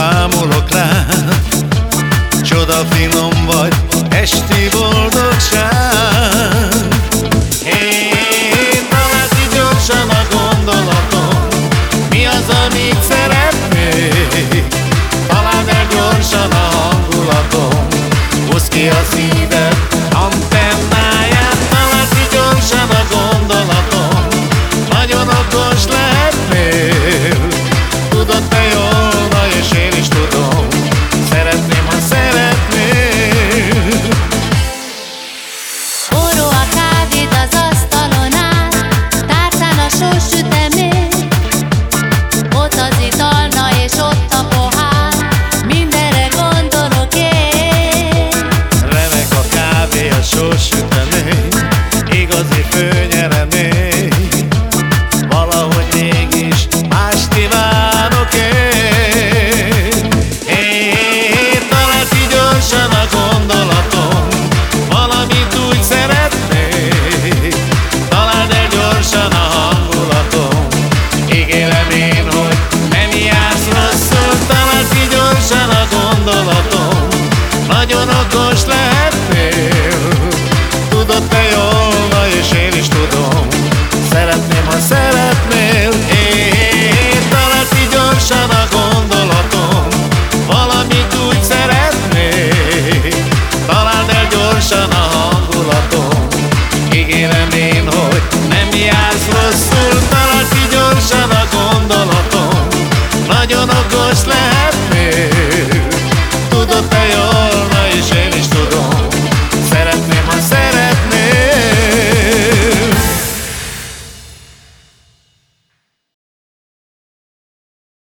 Vámolok rád Csoda finom vagy Esti boldogság. Hé, hey, találti gyorsan a gondolatom. Mi az, amit szeretnék? Találd el gyorsan a hangulatom. Hozd gondolatom. Nagyon okos lehet